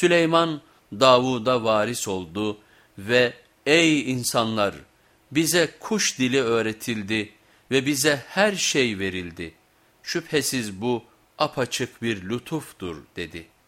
Süleyman Davud'a varis oldu ve ey insanlar bize kuş dili öğretildi ve bize her şey verildi. Şüphesiz bu apaçık bir lütuftur dedi.''